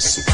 Yes.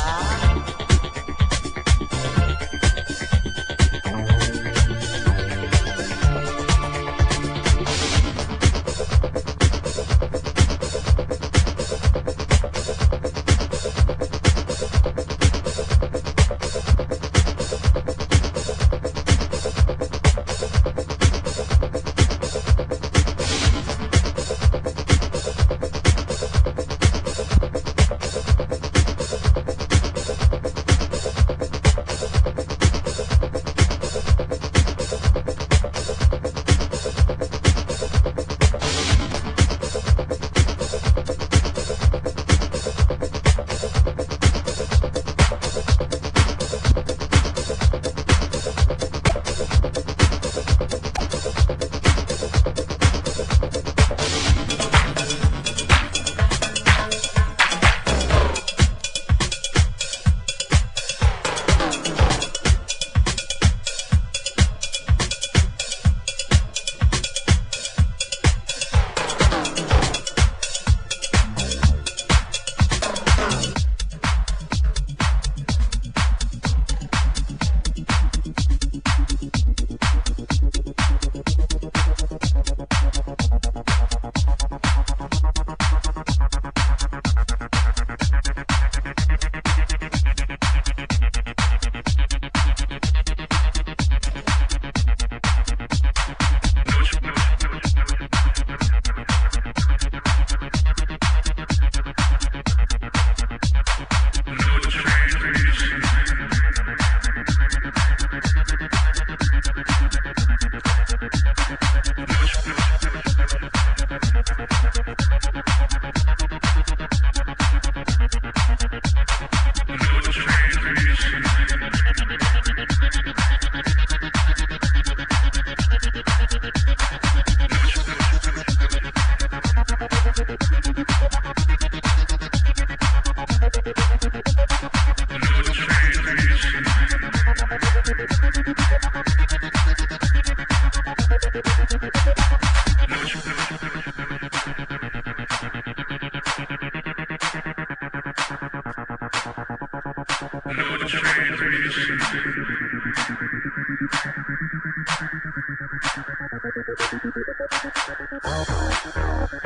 Thank you.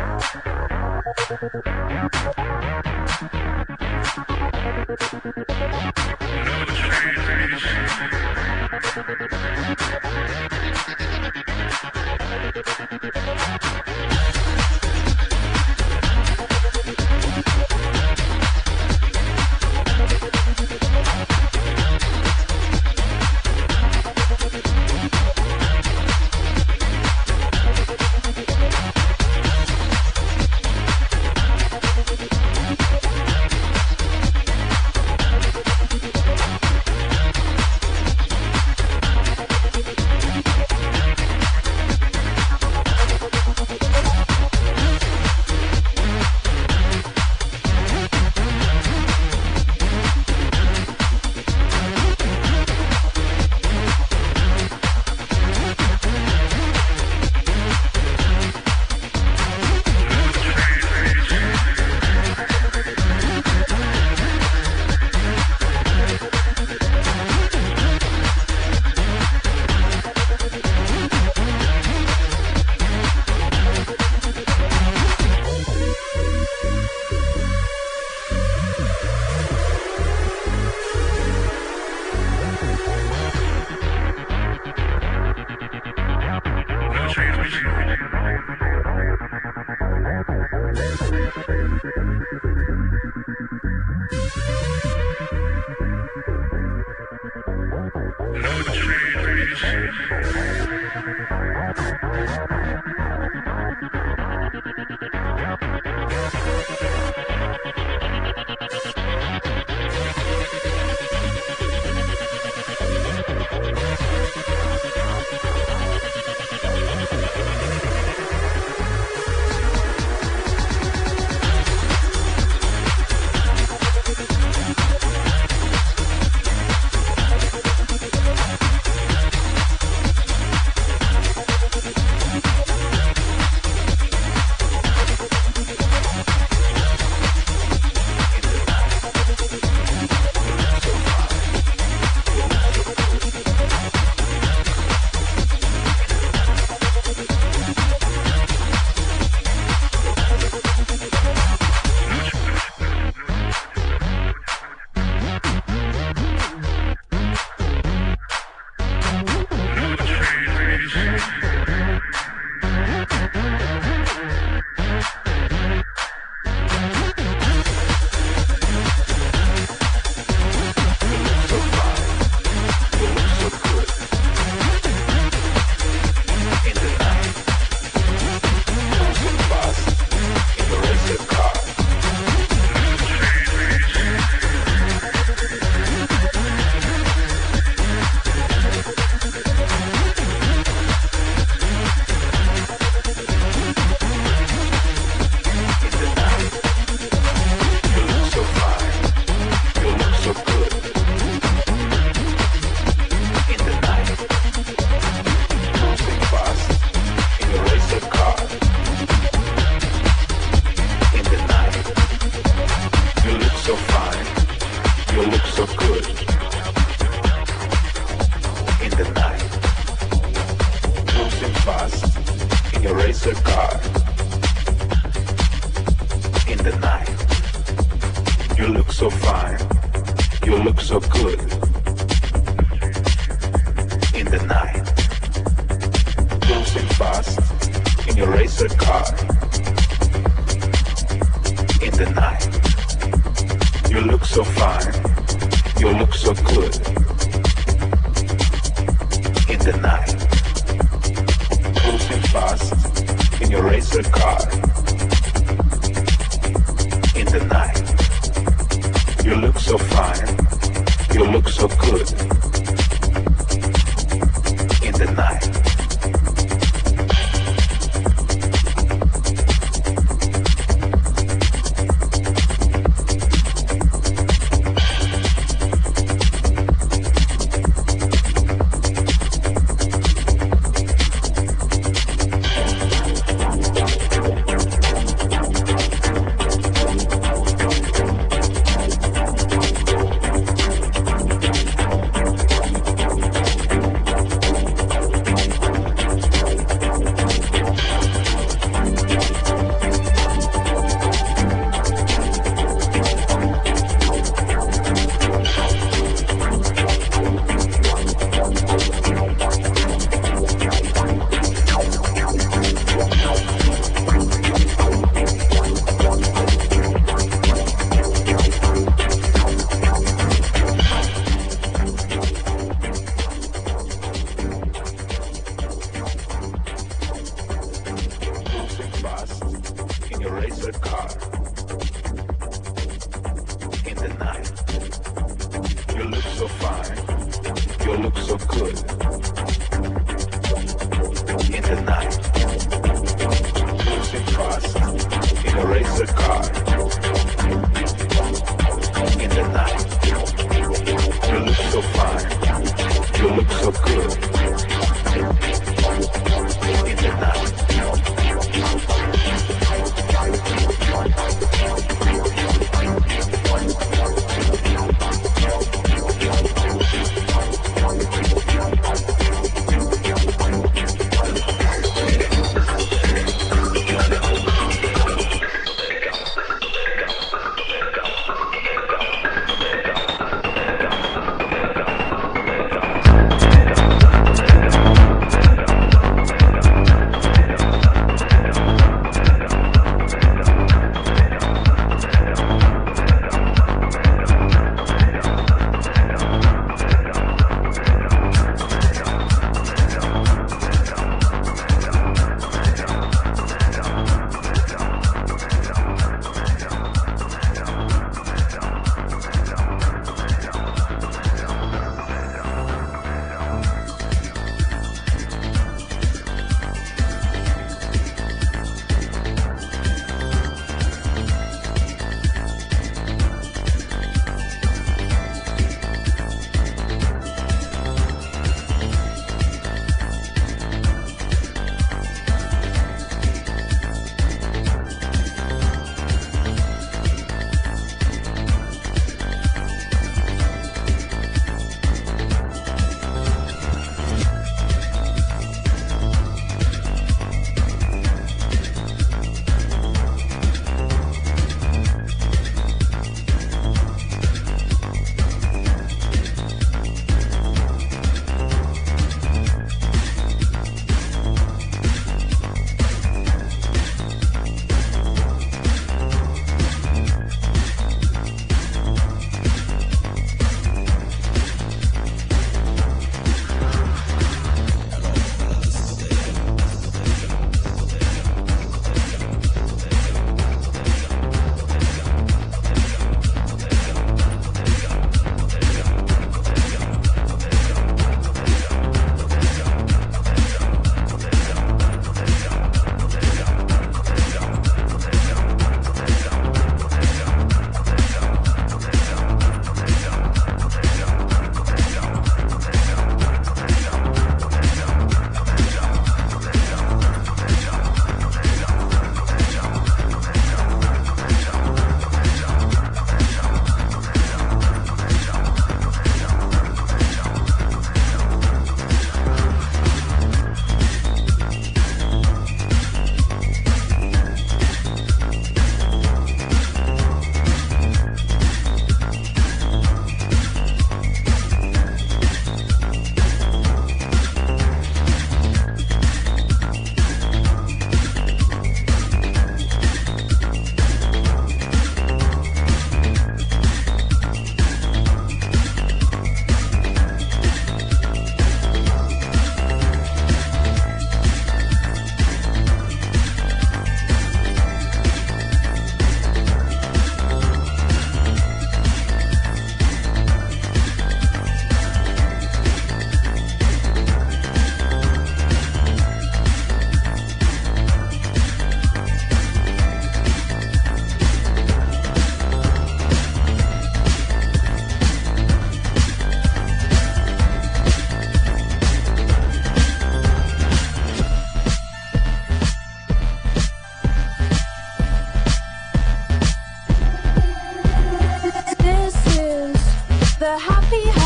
happy.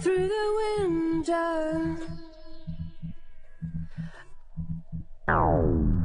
through the window. Ow.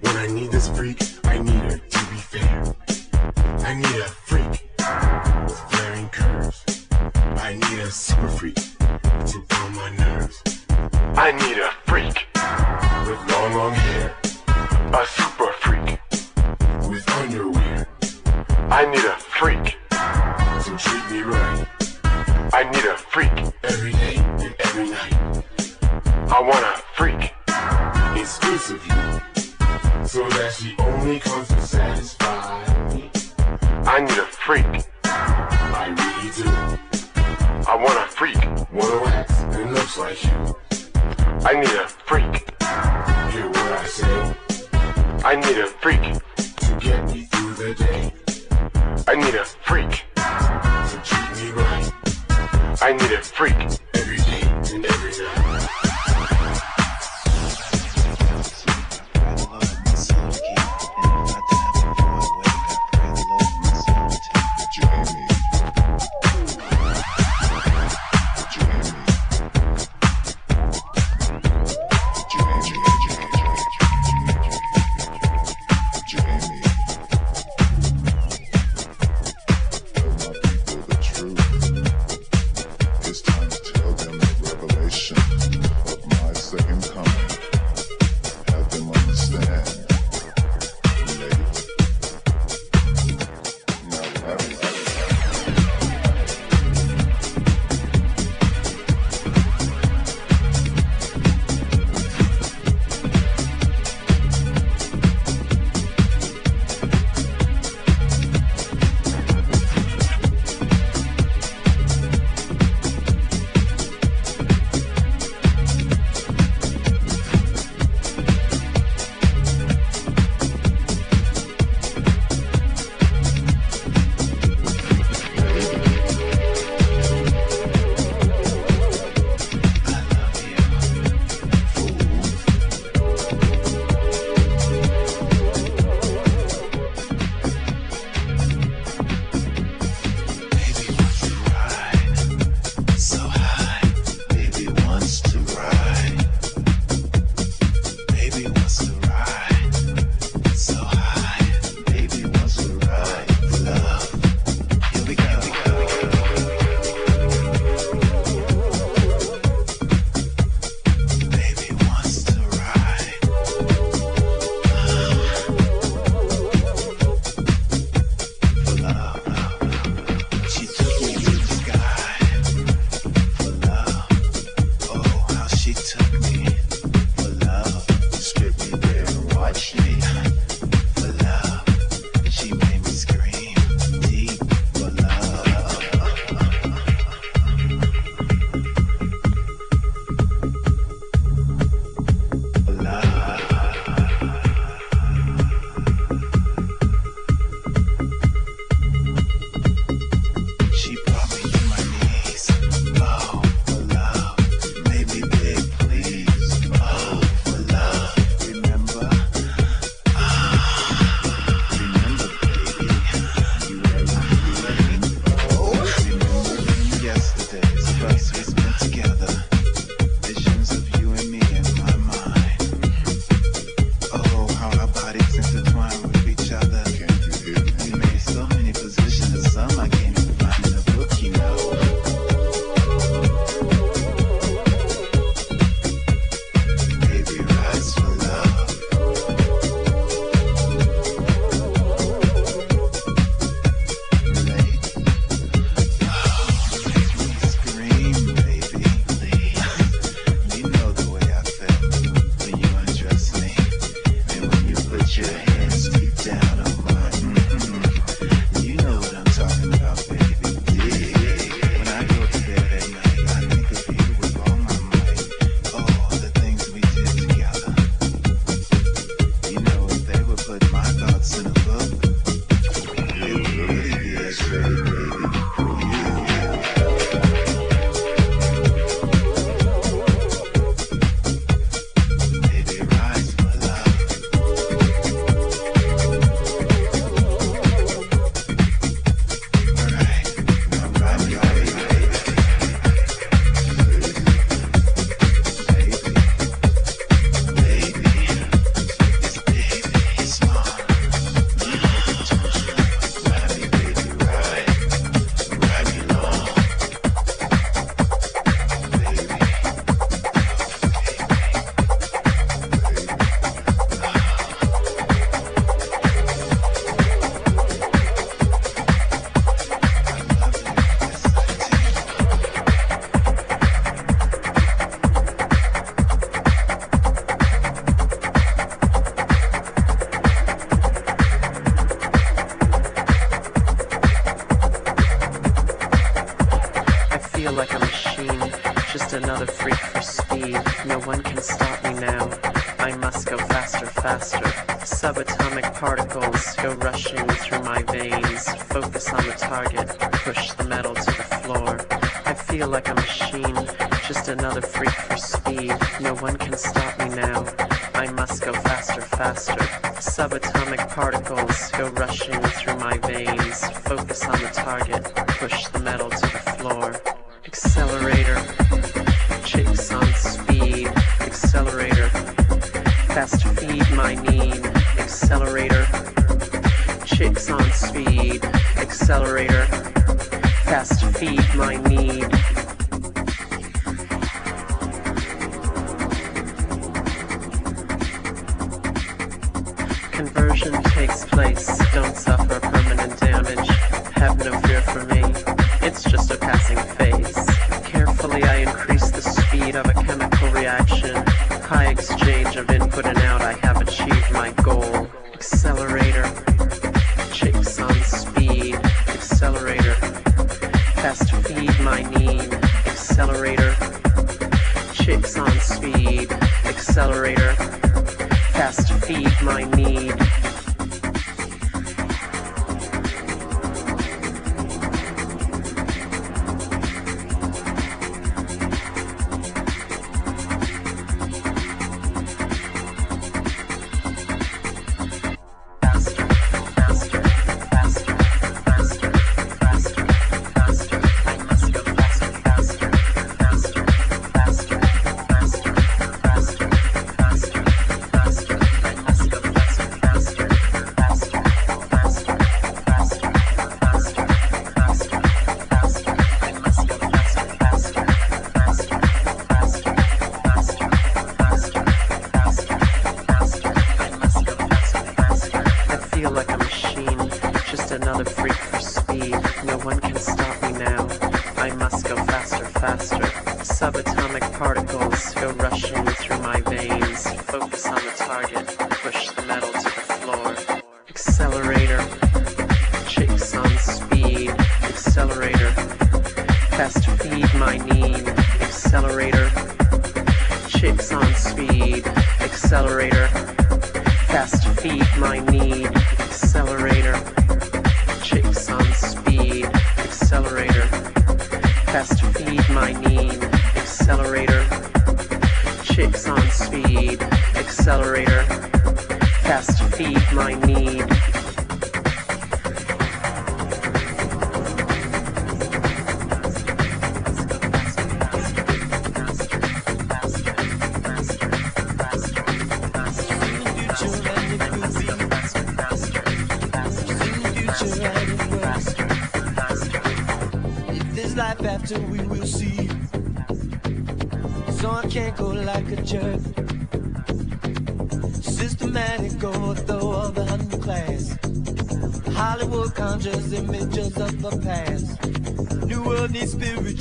When I need this freak,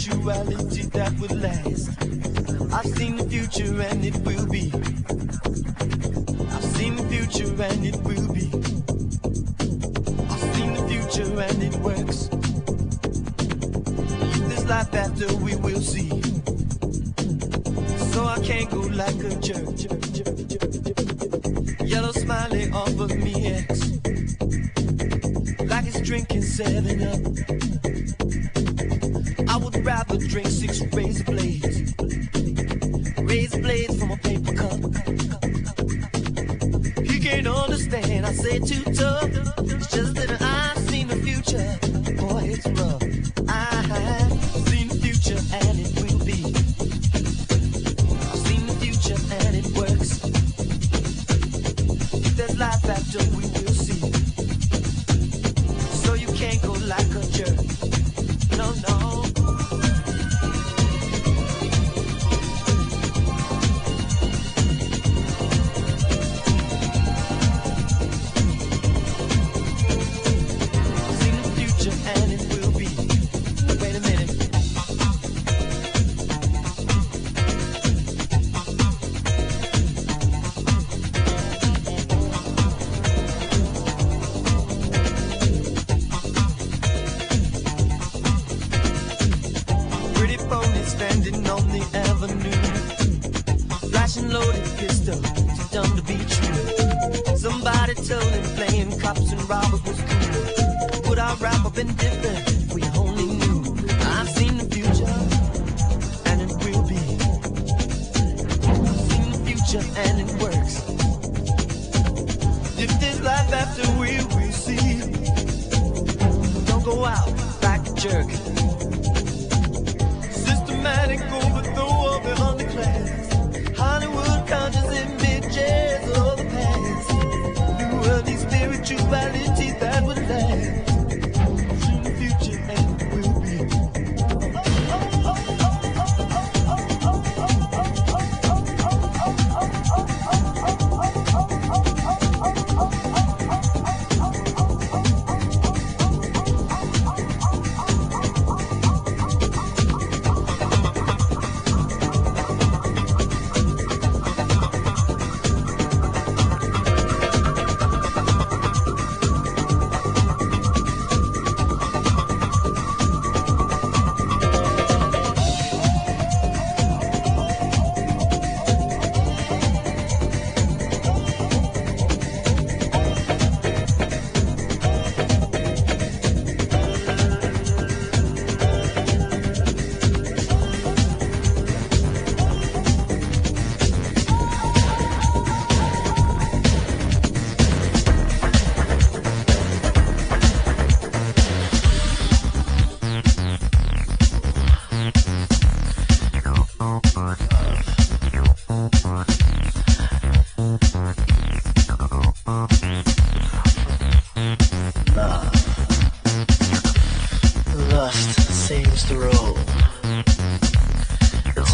spirituality life after, we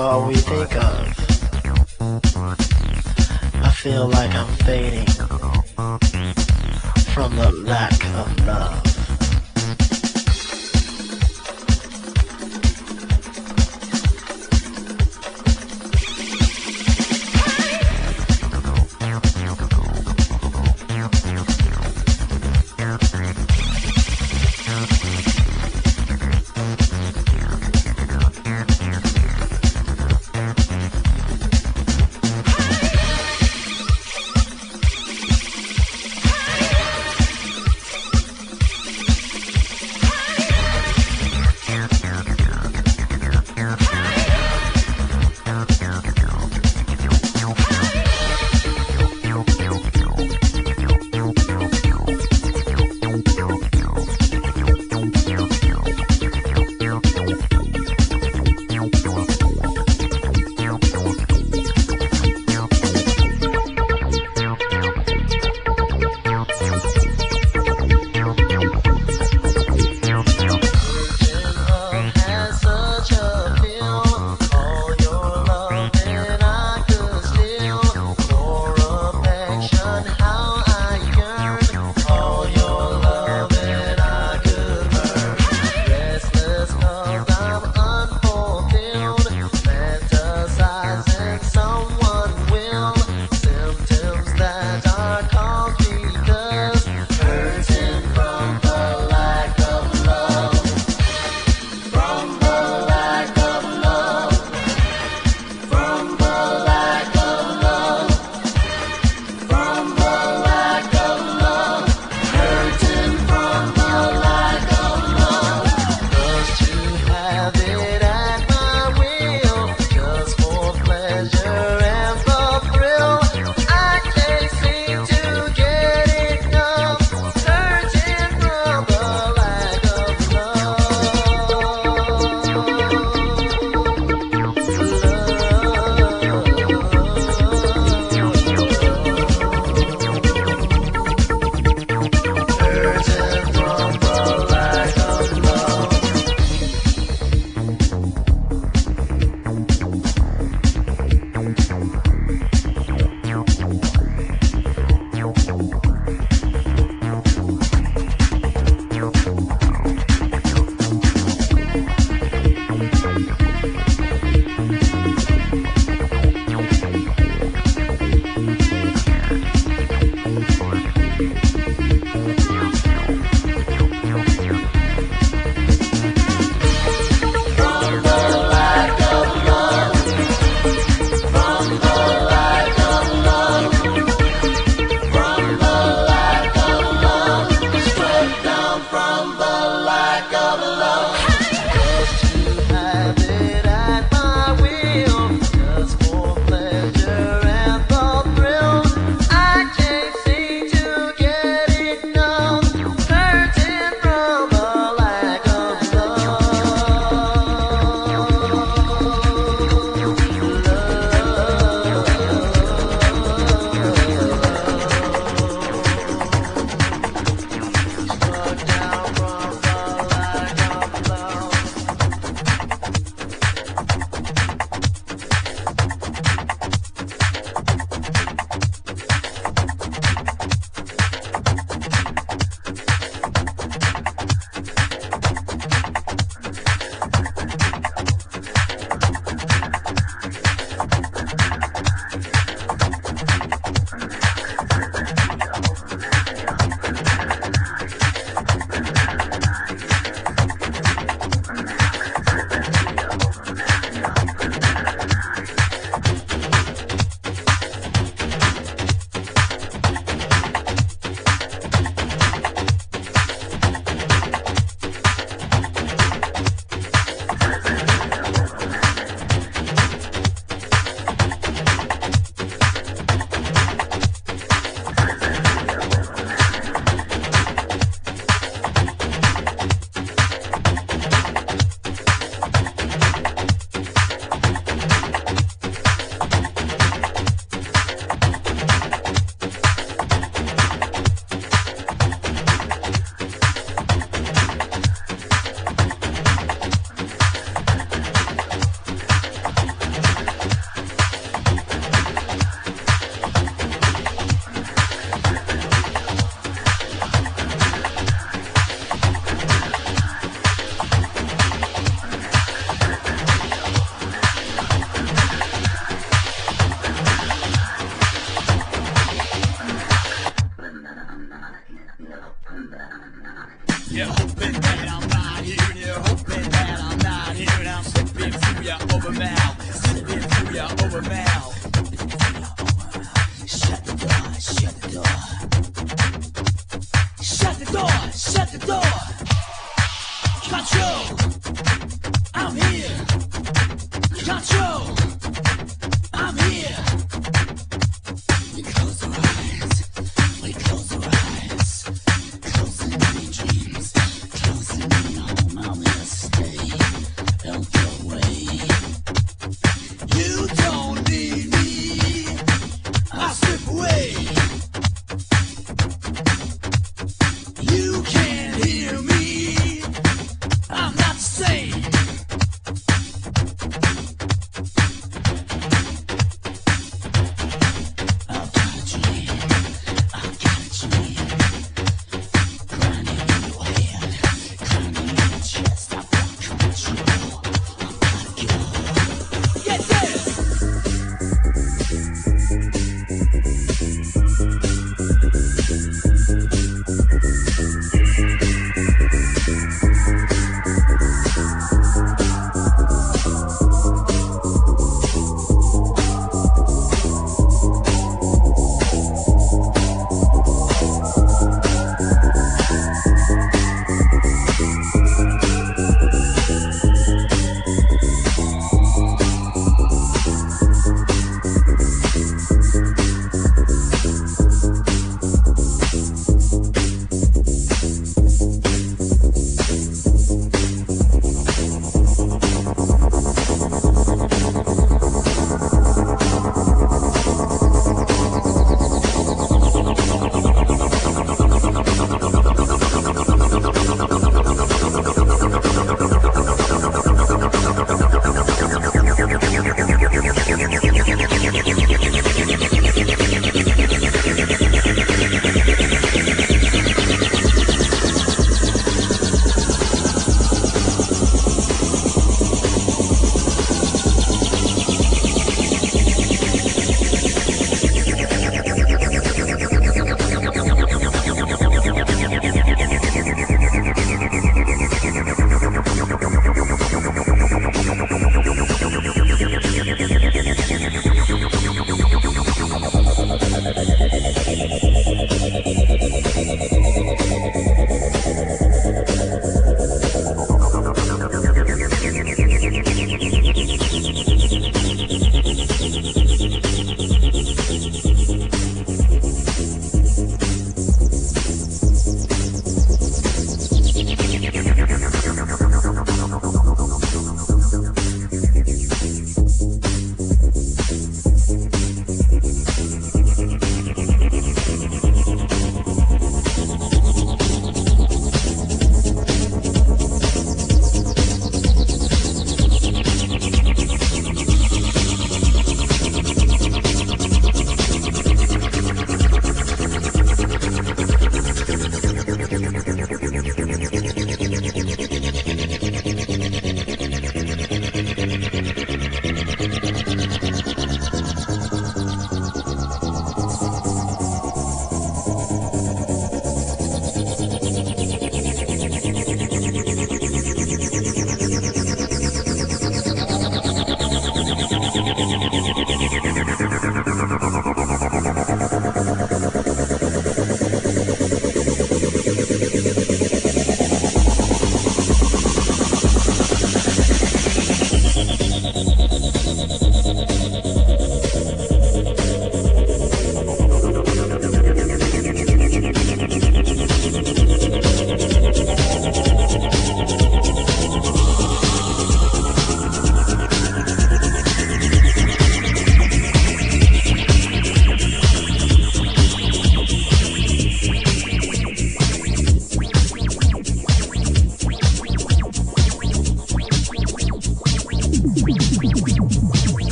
all we think of. I feel like I'm fading from the lack of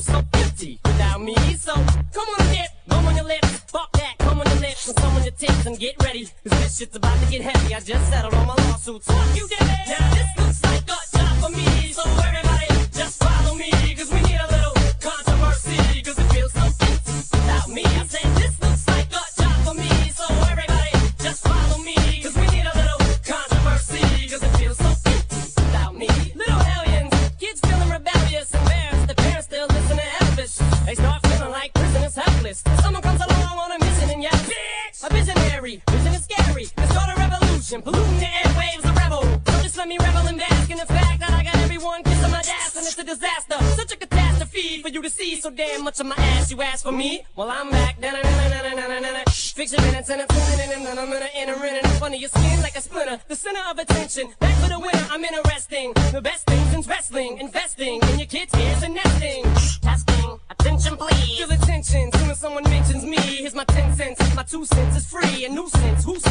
feel so empty without me. So come on and dip, come on your lips, fuck that, come on your lips, and come on your tits and get ready. Cause this shit's about to get heavy. I just settled all my lawsuits. Fuck you ask for me? Well, I'm back. Fix minutes and I'm entering and up under your skin like a splinter. The center of attention. Back for the winner, I'm interesting. The best things since wrestling, investing in your kids' ears and nesting. Testing, attention please. Feel attention soon as someone mentions me. Here's my 10 cents. My two cents is free. A nuisance. Who's